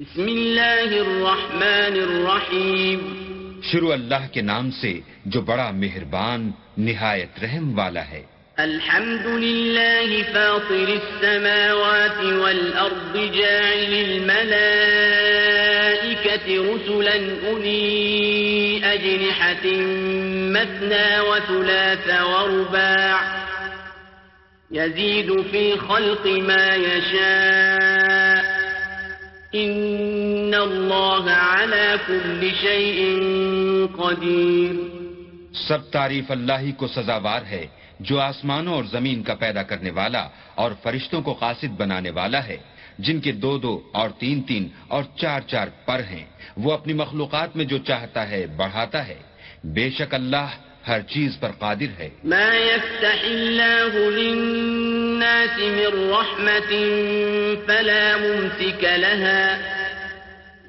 بسم اللہ الرحمن الرحیم۔ شروع اللہ کے نام سے جو بڑا مہربان نہایت رحم والا ہے۔ الحمد لله فاطر السماوات والأرض جاعل الملائكة رسلا أولي أجنحة مثنى وثلاث ورباع۔ يزيد في خلق ما يشاء إن الله على كل شيء قدير۔ سب تعریف اللہ ہی کو سزاوار ہے، جو آسمانوں اور زمین کا پیدا کرنے والا اور فرشتوں کو قاصد بنانے والا ہے۔ جن کے دو دو اور تین تین اور چار چار پر ہیں، وہ اپنی مخلوقات میں جو چاہتا ہے، بڑھاتا ہے۔ بے شک اللہ ہر چیز پر قادر ہے۔ ما يفتح الله للناس من رحمة فلا ممسك لها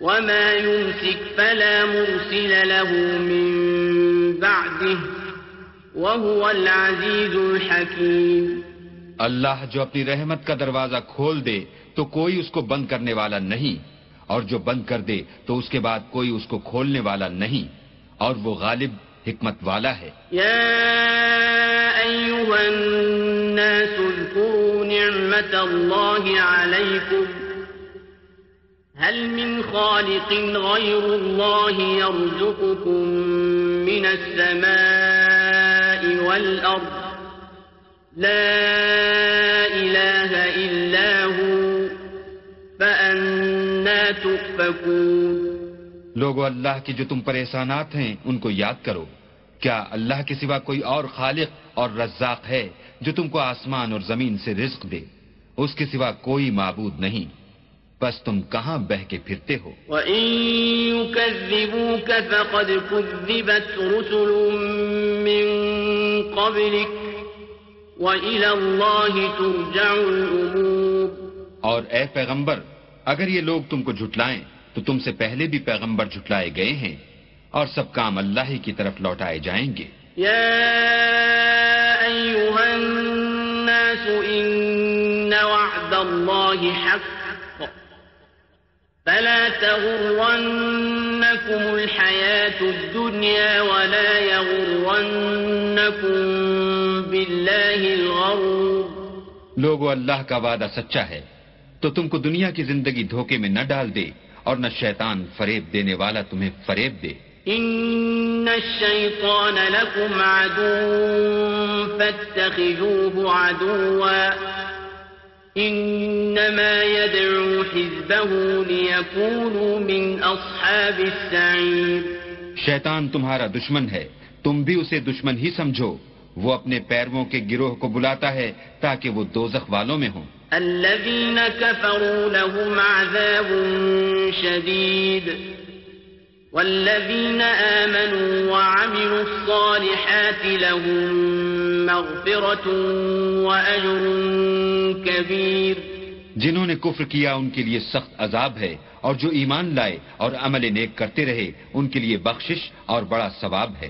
وما يمسك فلا مرسل له من بعده وهو العزيز الحكيم۔ اللہ جو اپنی رحمت کا دروازہ کھول دے تو کوئی اس کو بند کرنے والا نہیں اور جو بند کر دے تو اس کے بعد کوئی اس کو کھولنے والا نہیں اور وہ غالب حکمت والا ہے۔ يا أيها الناس اذكروا نعمة الله عليكم هل من خالق غير الله يرزقكم من السماء والأرض لا إله إلا هو، فأنا تؤفكون لوگو اللہ کے جو تم پر احسانات ہیں ان کو یاد کرو۔ کیا اللہ کے سوا کوئی اور خالق اور رزاق ہے جو تم کو آسمان اور زمین سے رزق دے؟ اس کے سوا کوئی معبود نہیں۔ بس تم کہاں بہ کے پھرتے ہو؟ وَإِن يُكَذِّبُوكَ فَقَدْ كُذِّبَتْ رُسُلٌ مِّن قَبْلِكَ وَإِلَى اللَّهِ تُرْجَعُ الْأُمُورُ۔ اور اے پیغمبر اگر یہ لوگ تم کو جھٹلائیں تو تم سے پہلے بھی پیغمبر جھٹلائے گئے ہیں اور سب کام اللہ ہی کی طرف لوٹائے جائیں گے۔ يا أيها الناس إن وعد الله حق۔ فلا تغرنكم الحياة الدنيا ولا يغرنكم بالله الغرور۔ لوگو اللہ کا وعدہ سچا ہے تو تم کو دنیا کی زندگی دھوکے میں نہ ڈال دے۔ اور نہ شیطان فریب دینے والا تمہیں فریب دے۔ إن الشيطان لكم عدو فاتخذوه عدوا إنما يدعو حزبه ليكونوا من أصحاب السعير۔ شیطان تمہارا دشمن ہے۔ تم بھی اسے دشمن ہی سمجھو۔ وہ اپنے پیرووں کے گروہ کو بلاتا ہے تاکہ وہ دوزخ والوں میں ہوں۔ الذين كفروا لهم عذاب شديد والذين آمنوا وعملوا الصالحات لهم مغفرة وأجر كبير جنہوں نے کفر کیا ان کے لیے سخت عذاب ہے اور جو ایمان لائے اور عمل نیک کرتے رہے، ان کے لیے بخشش اور بڑا ثواب ہے۔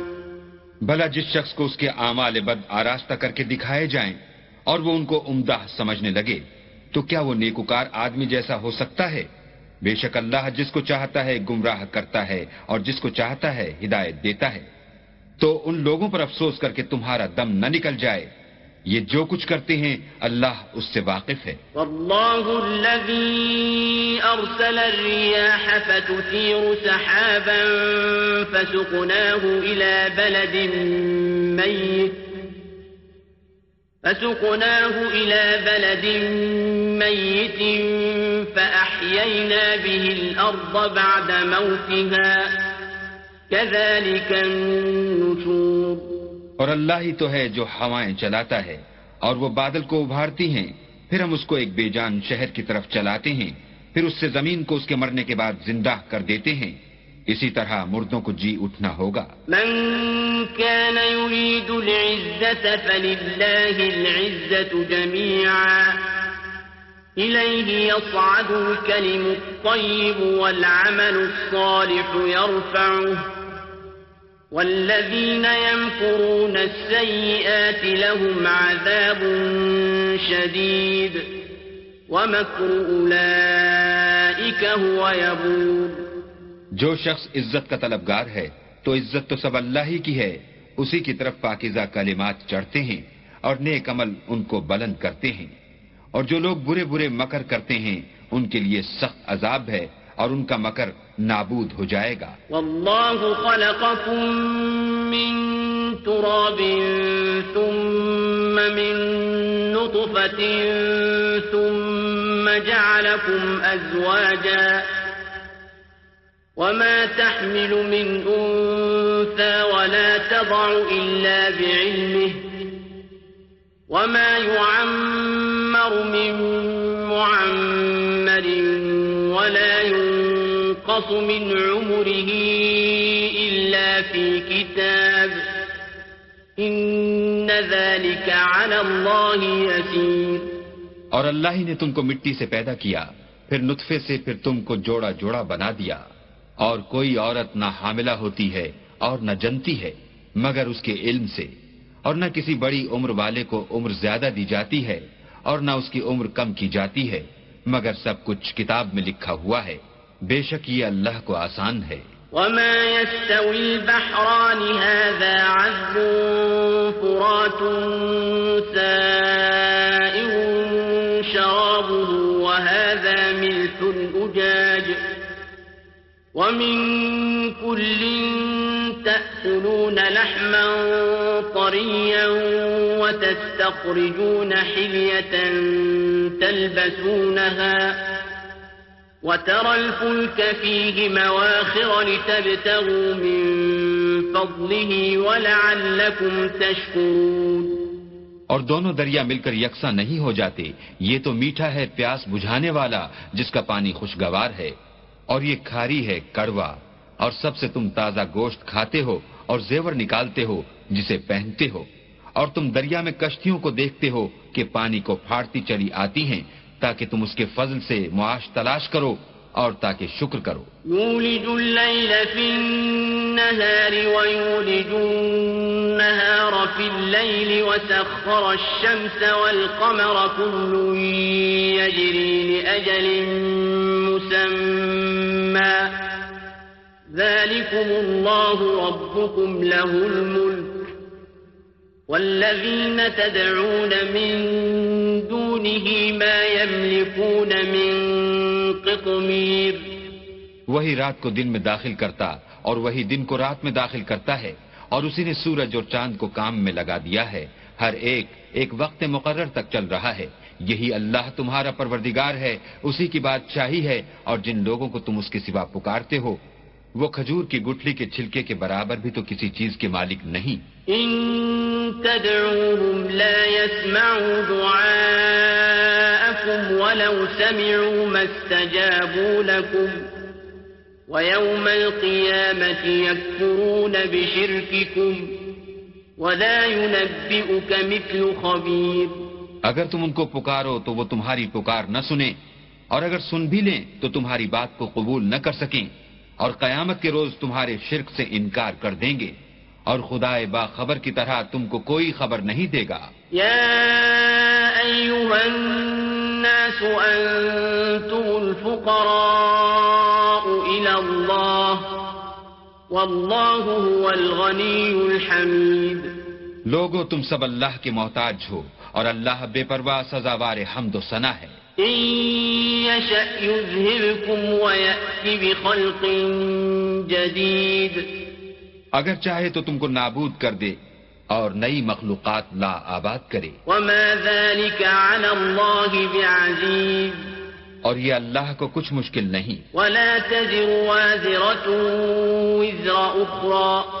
بھلا جس شخص کو اس کے اعمال بد آراستہ کر کے دکھائے جائیں اور وہ ان کو عمدہ سمجھنے لگے، تو کیا وہ نیکوکار آدمی جیسا ہو سکتا ہے؟ بے شک اللہ جس کو چاہتا ہے گمراہ کرتا ہے اور جس کو چاہتا ہے ہدایت دیتا ہے۔ تو ان لوگوں پر افسوس کر کے تمہارا دم نہ نکل جائے۔ یہ جو کچھ کرتے ہیں، اللہ اس سے واقف ہے۔ والله الذي أرسل الرياح فتثير سحابا فسقناه إلى بلد ميت فسقناه إلى بلد ميت فأحيينا به الأرض بعد موتها۔ كذلك النشور۔ اور اللہ ہی تو ہے جو ہوائیں چلاتا ہے اور وہ بادل کو ابھارتی ہیں۔ پھر ہم اس کو ایک بے جان شہر کی طرف چلاتے ہیں۔ پھر اس سے زمین کو اس کے مرنے کے بعد زندہ کر دیتے ہیں۔ اسی طرح مردوں کو جی اٹھنا ہوگا۔ من كان يريد العزة فلله العزة جميعا إليه يصعد الكلم الطيب والعمل الصالح يرفعه والذين يمكرون السيئات لهم عذاب شديد ومكر أولئك هو يبور. جو شخص عزت کا طلبگار ہے تو عزت تو سب اللہ ہی کی ہے، اسی کی طرف پاکیزہ کلمات چڑھتے ہیں اور نیک عمل ان کو بلند کرتے ہیں۔ اور جو لوگ برے برے مکر کرتے ہیں، ان کے لیے سخت عذاب ہے۔ اور ان کا مکر نابود ہو جائے گا۔ واللہ خلقکم من تراب ثم من نطفة ثم جعلكم ازواجا وما تحمل من أنثى ولا تضع إلا بعلمه وما يعمر من معمر ينقص من عمره إلا في كتاب إن ذلك على الله يسير اور اللہ ہی نے تم کو مٹی سے پیدا کیا، پھر نطفے سے پھر تم کو جوڑا جوڑا بنا دیا۔ اور کوئی عورت نہ حاملہ ہوتی ہے اور نہ جنتی ہے، مگر اس کے علم سے۔ اور نہ کسی بڑی عمر والے کو عمر زیادہ دی جاتی ہے، اور نہ اس کی عمر کم کی جاتی ہے، مگر سب کچھ کتاب میں لکھا ہوا ہے۔ بے شک یہ اللہ کو آسان ہے۔ وما يستوي البحران هذا عذب فرات سائر شرابه وهذا ملح أجاج ومن كل تأكلون لحما طريا وتستخرجون حلية تلبسونها وترى الفلك فيه مواخر لتبتغوا من فضله ولعلكم تشكرون. اور دونوں دریا مل کر یکساں نہیں ہو جاتے، یہ تو میٹھا ہے پیاس بجھانے والا، جس کا پانی خوشگوار ہے، اور یہ کھاری ہے کڑوا، اور سب سے تم تازہ گوشت کھاتے ہو اور زیور نکالتے ہو، جسے پہنتے ہو، اور تم دریا میں کشتیوں کو دیکھتے ہو کہ پانی کو پھاڑتی چلی آتی ہیں تاکہ تم اس کے فضل سے معاش تلاش کرو اور تاکہ شکر کرو۔ يولج الليل في النهار ويولج النهار في الليل وسخر الشمس والقمر كل يجري لأجل مسمى۔ ذلكم الله ربكم له الملك۔ والذين تدعون من دون دونه ما يملكون من قطمیر وہی رات کو دن میں داخل کرتا اور وہی دن کو رات میں داخل کرتا ہے اور اسی نے سورج اور چاند کو کام میں لگا دیا ہے۔ ہر ایک ایک وقت مقرر تک چل رہا ہے۔ یہی اللہ تمہارا پروردگار ہے، اسی کی بات چاہی ہے اور جن لوگوں کو تم اس کے سوا پکارتے ہو وہ کھجور کی گٹھلی کے چھلکے کے برابر بھی تو کسی چیز کے مالک نہیں۔ ان تدعوهم لا يسمعوا دعاءكم ولو سمعوا ما استجابوا لكم ويوم القيامة يكفرون بشرككم ولا ينبئك مثل خبير اگر تم ان کو پکارو تو وہ تمہاری پکار نہ سنیں اور اگر سن بھی لیں تو تمہاری بات کو قبول نہ کر سکیں۔ اور قیامت کے روز تمہارے شرک سے انکار کر دیں گے اور خدا باخبر کی طرح تم کو کوئی خبر نہیں دے گا۔ یا ایوہ الناس انتم الفقراء الى اللہ واللہ هو الغنی الحمید۔ لوگو تم سب اللہ کے محتاج ہو اور اللہ بے پرواہ سزاوار حمد و ثنا ہے۔ اگر چاہے تو تم کو نابود کر دے اور نئی مخلوقات لا آباد کرے۔ وما ذلك على الله بعزيز. اور یہ اللہ کو کچھ مشکل نہیں۔ ولا تزر وازرة وزر أخرى.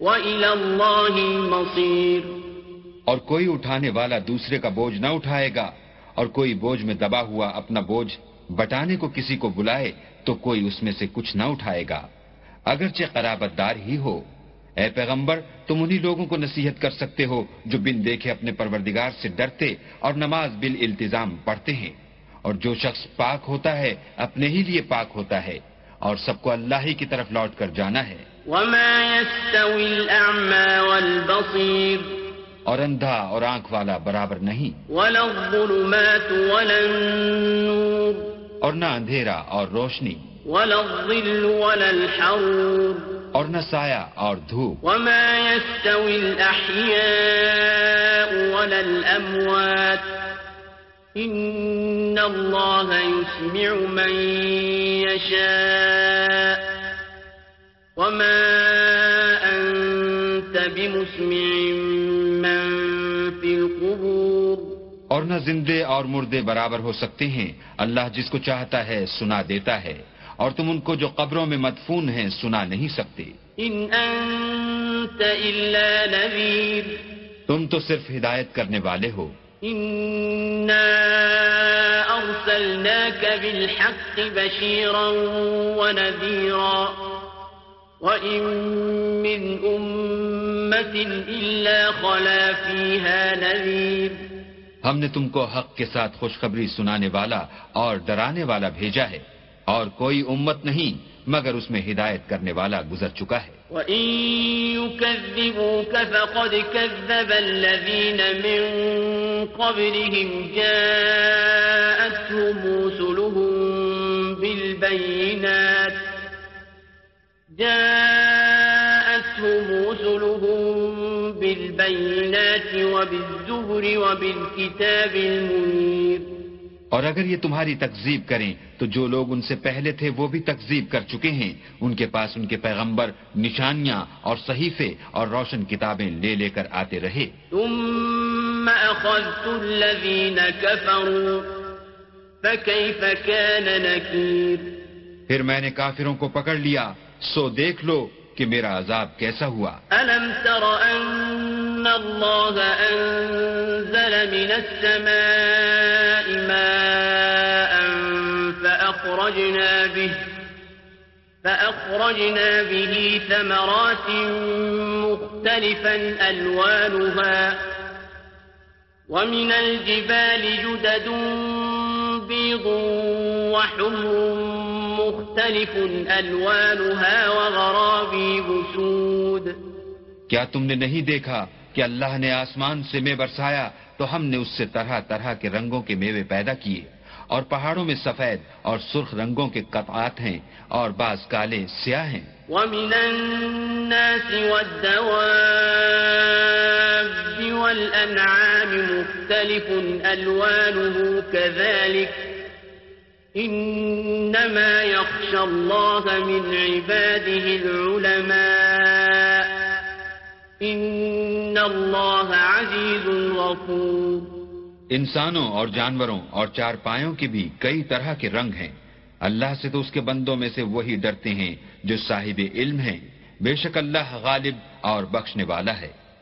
وإلى الله المصير۔ اور کوئی اٹھانے والا دوسرے کا بوجھ نہ اٹھائے گا۔ اور کوئی بوجھ میں دبا ہوا اپنا بوجھ بٹانے کو کسی کو بلائے تو کوئی اس میں سے کچھ نہ اٹھائے گا۔ اگرچہ قرابت دار ہی ہو۔ اے پیغمبر، تم انہی لوگوں کو نصیحت کر سکتے ہو جو بن دیکھے اپنے پروردگار سے ڈرتے اور نماز بال التظام پڑھتے ہیں۔ اور جو شخص پاک ہوتا ہے، اپنے ہی لیے پاک ہوتا ہے۔ اور سب کو اللہ ہی کی طرف لوٹ کر جانا ہے۔ وما يستوي الأعمى والبصير اور اندھا اور آنکھ والا برابر نہیں۔ ولا الظلمات ولا النور اور نہ اندھیرا اور روشنی۔ ولا الظل ولا الحرور اور نہ سایہ اور دھوپ۔ وما يستوي الأحياء ولا الأموات إن الله يسمع من يشاء وما أنت بمسمع من في القبور اور نہ زندے اور مردے برابر ہو سکتے ہیں۔ اللہ جس کو چاہتا ہے سنا دیتا ہے اور تم ان کو جو قبروں میں مدفون ہیں سنا نہیں سکتے۔ إن أنت إلا نذير تم تو صرف ہدایت کرنے والے ہو۔ إنا أرسلناك بالحق بشيرا ونذيرا وإن من أمة إلا خلا فيها نذير ہم نے تم کو حق کے ساتھ خوشخبری سنانے والا اور ڈرانے والا بھیجا ہے اور کوئی امت نہیں مگر اس میں ہدایت کرنے والا گزر چکا ہے۔ وإن يكذبوك فقد كذب الذين من قبلهم جاءتهم رسلهم بالبينات جاءتهم رسلهم بالبينات وبالزهر وبالكتاب المنير۔ اور اگر یہ تمہاری تکذیب کریں تو جو لوگ ان سے پہلے تھے وہ بھی تکذیب کر چکے ہیں۔ ان کے پاس ان کے پیغمبر نشانیاں اور صحیفے اور روشن کتابیں لے لے کر آتے رہے۔ ثم أخذت الذين كفروا فكيف كان نكير؟ پھر میں نے کافروں کو پکڑ لیا۔ سو دیکھ لو کہ میرا عذاب کیسا ہوا۔ ألم تر أن الله أنزل من السماء ماء فأخرجنا به فأخرجنا به ثمرات مختلفا ألوانها ومن الجبال جدد بيض وحمر مختلف ألوانها وغرابيب سود کیا تم نے نہیں دیکھا کہ اللہ نے آسمان سے میں برسایا تو ہم نے اس سے طرح طرح کے رنگوں کے میوے پیدا کیے اور پہاڑوں میں سفید اور سرخ رنگوں کے قطعات ہیں اور بعض کالے سیاہ ہیں۔ ومن الناس والدواب والأنعام مختلف ألوانه كذلك إنما يخشى الله من عباده العلماء. إن الله عزيز غفور. انسانوں اور جانوروں اور چار پایوں کے بھی کئی طرح کے رنگ ہیں۔ اللہ سے تو اس کے بندوں میں سے وہی ڈرتے ہیں جو صاحب علم ہیں۔ بے شک اللہ غالب اور بخشنے والا ہے۔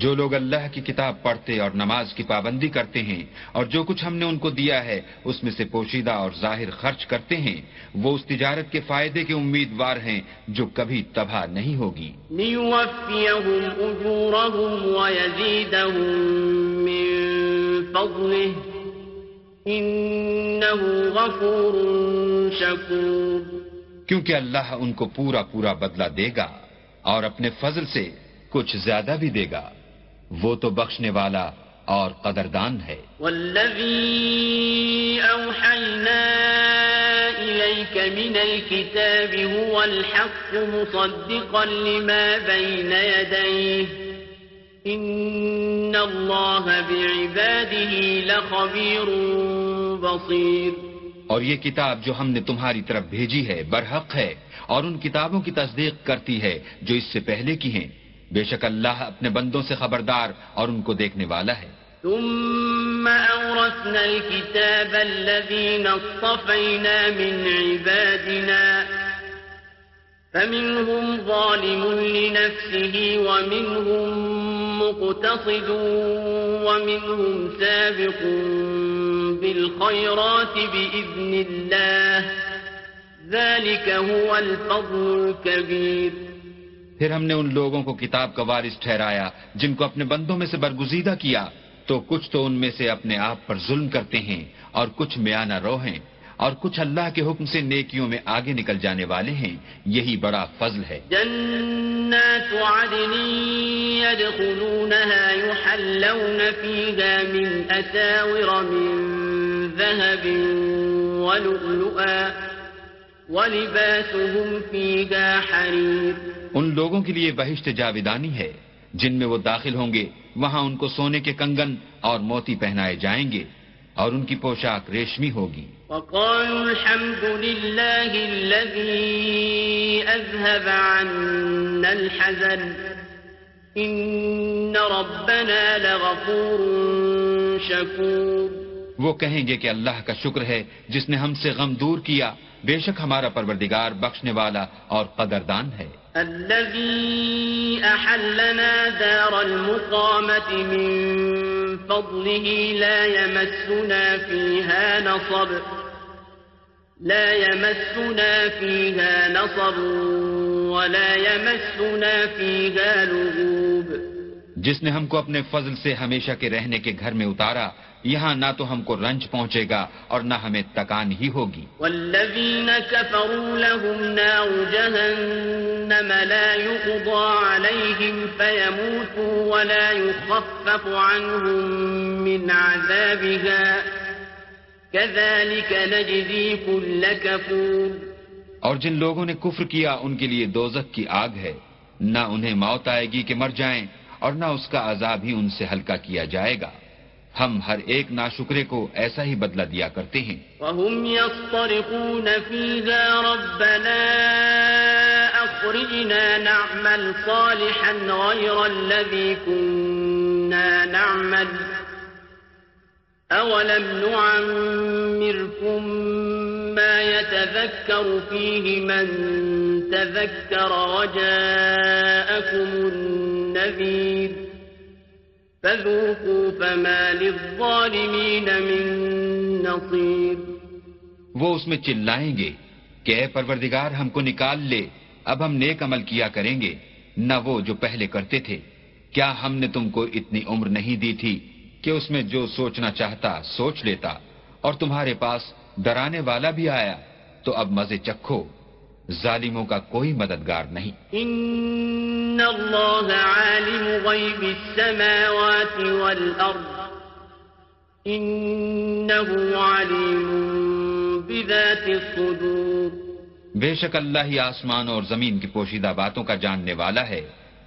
جو لوگ اللہ کی کتاب پڑھتے اور نماز کی پابندی کرتے ہیں اور جو کچھ ہم نے ان کو دیا ہے اس میں سے پوشیدہ اور ظاہر خرچ کرتے ہیں وہ اس تجارت کے فائدے کے امیدوار ہیں جو کبھی تباہ نہیں ہوگی۔ کیونکہ اللہ ان کو پورا پورا بدلہ دے گا اور اپنے فضل سے کچھ زیادہ بھی دے گا۔ وہ تو بخشنے والا اور قدردان ہے۔ والذي أوحينا إليك من الكتاب هو الحق مصدقا لما بين يديه إن الله بعباده لخبير بصير اور یہ کتاب جو ہم نے تمہاری طرف بھیجی ہے برحق ہے اور ان کتابوں کی تصدیق کرتی ہے جو اس سے پہلے کی ہیں۔ بے شک اللہ اپنے بندوں سے خبردار اور ان کو دیکھنے والا ہے۔ ثم أورثنا الكتاب الذين اصطفينا من عبادنا، فمنهم ظالم لنفسه ومنهم مقتصد ومنهم سابق بالخيرات بإذن الله. ذلك هو الفضل الكبير۔ پھر ہم نے ان لوگوں کو کتاب کا وارث ٹھہرایا، جن کو اپنے بندوں میں سے برگزیدہ کیا۔ تو کچھ تو ان میں سے اپنے آپ پر ظلم کرتے ہیں اور کچھ میانہ رو ہیں اور کچھ اللہ کے حکم سے نیکیوں میں آگے نکل جانے والے ہیں۔ یہی بڑا فضل ہے۔ جنات عدن يدخلونها يحلون فيها من أساور من ذهب ولؤلؤا، ولباسهم فيها حرير۔ ان لوگوں کے لیے بہشت جاویدانی ہے۔ جن میں وہ داخل ہوں گے وہاں ان کو سونے کے کنگن اور موتی پہنائے جائیں گے اور ان کی پوشاک ریشمی ہوگی۔ وقالوا الحمد لله الذي أذهب عنا الحزن۔ إن ربنا لغفور شكور۔ وہ کہیں گے کہ اللہ کا شکر ہے جس نے ہم سے غم دور کیا۔ بے شک ہمارا پروردگار بخشنے والا اور قدردان ہے۔ الذي أحلنا دار المقامة من فضله لا يمسنا فيها نصب لا يمسنا فيها نصب ولا يمسنا فيها لغوب۔ جس نے ہم کو اپنے فضل سے ہمیشہ کے رہنے کے گھر میں اتارا یہاں نہ تو ہم کو رنج پہنچے گا اور نہ ہمیں تکان ہی ہوگی۔ والذین كفروا لهم نار جهنم لا يقضى عليهم فيموتوا ولا يخفف عنهم من عذابها كذلك نجزي كل كفور اور جن لوگوں نے کفر کیا ان کے لیے دوزک کی آگ ہے۔ نہ انہیں موت آئے گی کہ مر جائیں اور نہ اس کا عذاب ہی ان سے ہلکا کیا جائے گا۔ ہم ہر ایک ناشکرے کو ایسا ہی بدلہ دیا کرتے ہیں۔ وهم يصطرخون فيها ربنا أخرجنا نعمل صالحا غير الذي كنا نعمل أولم نعمركم ما يتذكر فيه من تذكر وجاءكم النذير فذوقوا فما للظالمين من نصير. وہ اس میں چلائیں گے کہ اے پروردگار، ہم کو نکال لے، اب ہم نیک عمل کیا کریں گے، نہ وہ جو پہلے کرتے تھے۔ کیا ہم نے تم کو اتنی عمر نہیں دی تھی کہ اس میں جو سوچنا چاہتا سوچ لیتا، اور تمہارے پاس ڈرانے والا بھی آیا، تو اب مزے چکھو۔ ظالموں کا کوئی مددگار نہیں۔ ان اللہ عالم غیب السماوات والارض انه علیم بذات الصدور۔ بے شک اللہ ہی آسمان اور زمین کی پوشیدہ باتوں کا جاننے والا ہے۔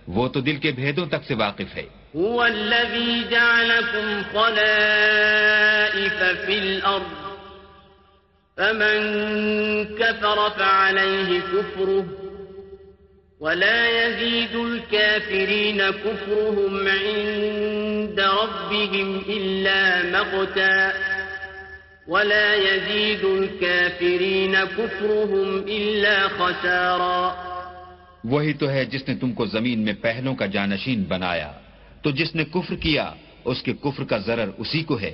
وہ تو دل کے بھیدوں تک سے واقف ہے۔ هو الذي جعلكم خلائف في الأرض فمن كفر فعليه كفره ولا يزيد الكافرين كفرهم عند ربهم إلا مقتا ولا يزيد الكافرين كفرهم إلا خسارا وہی تو ہے جس نے تم کو زمین میں پہلوں کا جانشین بنایا تو جس نے کفر کیا اس کے کفر کا ضرر اسی کو ہے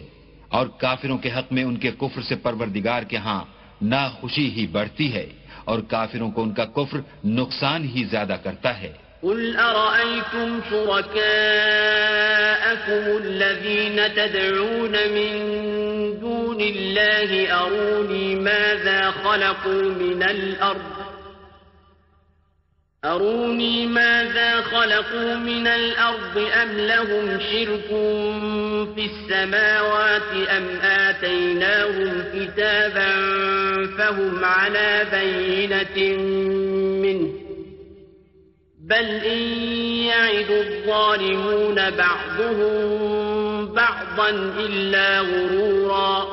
اور کافروں کے حق میں ان کے کفر سے پروردگار کے ہاں نا خوشی ہی بڑھتی ہے اور کافروں کو ان کا کفر نقصان ہی زیادہ کرتا ہے۔ قل لكم الذين تدعون من دون الله أروني ماذا خلقوا من الأرض أروني ماذا خلقوا من الأرض أم لهم شرك في السماوات أم آتيناهم كتابا فهم على بينة منه بل إن يعد الظالمون بعضهم بعضا إلا غرورا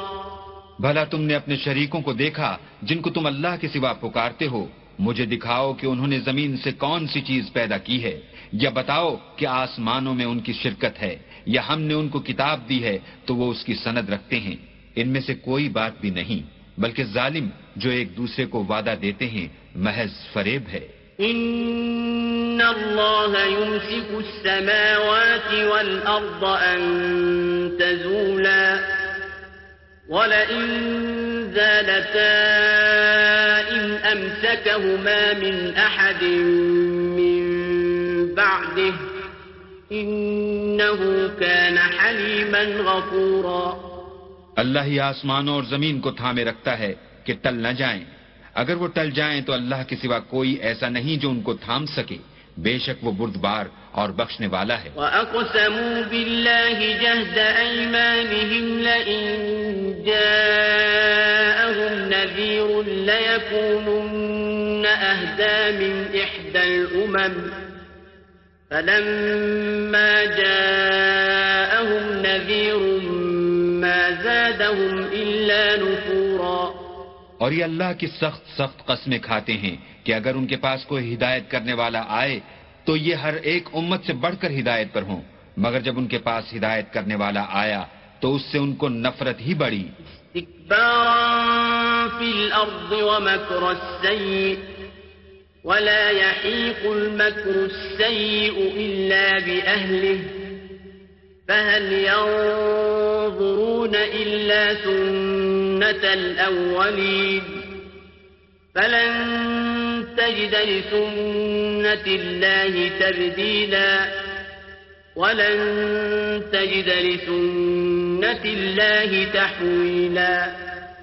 بھلا تم نے اپنے شریکوں کو دیکھا جن کو تم اللہ کے سوا پکارتے ہو مجھے دکھاؤ کہ انہوں نے زمین سے کون سی چیز پیدا کی ہے، یا بتاؤ کہ آسمانوں میں ان کی شرکت ہے، یا ہم نے ان کو کتاب دی ہے تو وہ اس کی سند رکھتے ہیں۔ ان میں سے کوئی بات بھی نہیں، بلکہ ظالم جو ایک دوسرے کو وعدہ دیتے ہیں، محض فریب ہے۔ ان اللہ يمسك السماوات والارض ان تزولا۔ ولئن زالتا أمسكهما من أحد من بعده إنه كان حليما غفورا۔ اللہ ہی آسمانوں اور زمین کو تھامے رکھتا ہے کہ ٹل نہ جائیں۔ اگر وہ ٹل جائیں تو اللہ کے سوا کوئی ایسا نہیں جو ان کو تھام سکے۔ بے شک وہ بردبار اور بخشنے والا ہے۔ وَأَقْسَمُوا بِاللَّهِ جَهْدَ أَيْمَانِهِمْ لَئِن جَاءَهُمْ نَذِيرٌ لَيَكُونُنَّ أَهْدَى مِنْ إِحْدَى الْأُمَمِ فَلَمَّا جَاءَهُمْ نَذِيرٌ مَا زَادَهُمْ إِلَّا نُفُورًا۔ اور یہ اللہ کی سخت سخت قسمیں کھاتے ہیں۔ کہ اگر ان کے پاس کوئی ہدایت کرنے والا آئے، تو یہ ہر ایک امت سے بڑھ کر ہدایت پر ہوں۔ مگر جب ان کے پاس ہدایت کرنے والا آیا، تو اس سے ان کو نفرت ہی بڑی ولا يحيق المكر السيء إلا بأهله، فهل ينظرون إلا سنة الأولين فلن تجد لسنة الله تبديلا ولن تجد لسنة الله تحويلا.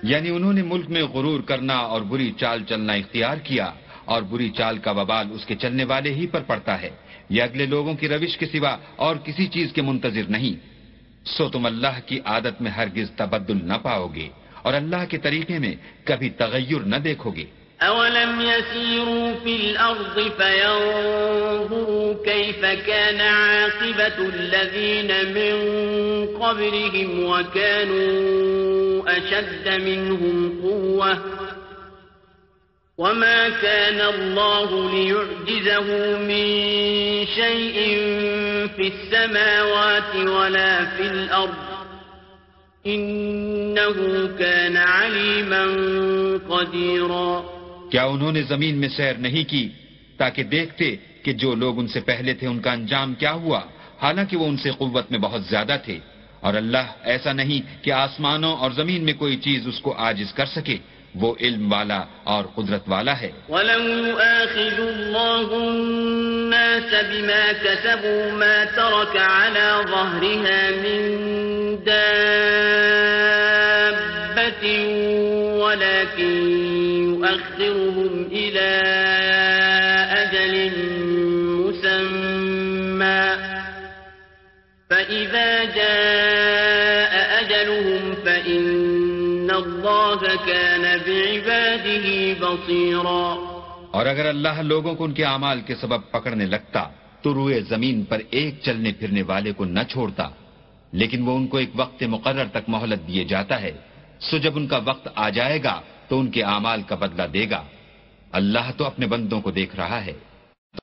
یعنی انہوں نے ملک میں غرور کرنا اور بری چال چلنا اختیار کیا اور بری چال کا وبال اس کے چلنے والے ہی پر پڑتا ہے۔ یہ اگلے لوگوں کی روش کے سوا اور کسی چیز کے منتظر نہیں۔ سو تم اللہ کی عادت میں ہرگز تبدل نہ پاؤ گے اور اللہ کے طریقے میں کبھی تغیر نہ دیکھو گے أولم يسيروا في الأرض فينظروا كيف كان عاقبة الذين من قبلهم وكانوا أشد منهم قوة وما كان الله ليعجزه من شيء في السماوات ولا في الأرض إنه كان عليما قديرا کیا انہوں نے زمین میں سیر نہیں کی تاکہ دیکھتے کہ جو لوگ ان سے پہلے تھے ان کا انجام کیا ہوا؟ حالانکہ وہ ان سے قوت میں بہت زیادہ تھے۔ اور اللہ ایسا نہیں کہ آسمانوں اور زمین میں کوئی چیز اس کو آجز کر سکے۔ وہ علم والا اور قدرت والا ہے۔ وَلَوْ يُؤَاخِذُ اللَّهُ النَّاسَ بِمَا كَسَبُوا مَا تَرَكَ عَلَى ظَهْرِهَا مِن دَابَّةٍ إلى أجل مسمى. فإذا جاء أجلهم فإن الله كان بعباده بصيرا. اور اگر اللہ لوگوں کو ان کے اعمال کے سبب پکڑنے لگتا تو روئے زمین پر ایک چلنے پھرنے والے کو نہ چھوڑتا، لیکن وہ ان کو ایک وقت مقرر تک مہلت دیے جاتا ہے۔ سو جب ان کا وقت آ جائے گا تو ان کے اعمال کا بدلہ دے گا۔ اللہ تو اپنے بندوں کو دیکھ رہا ہے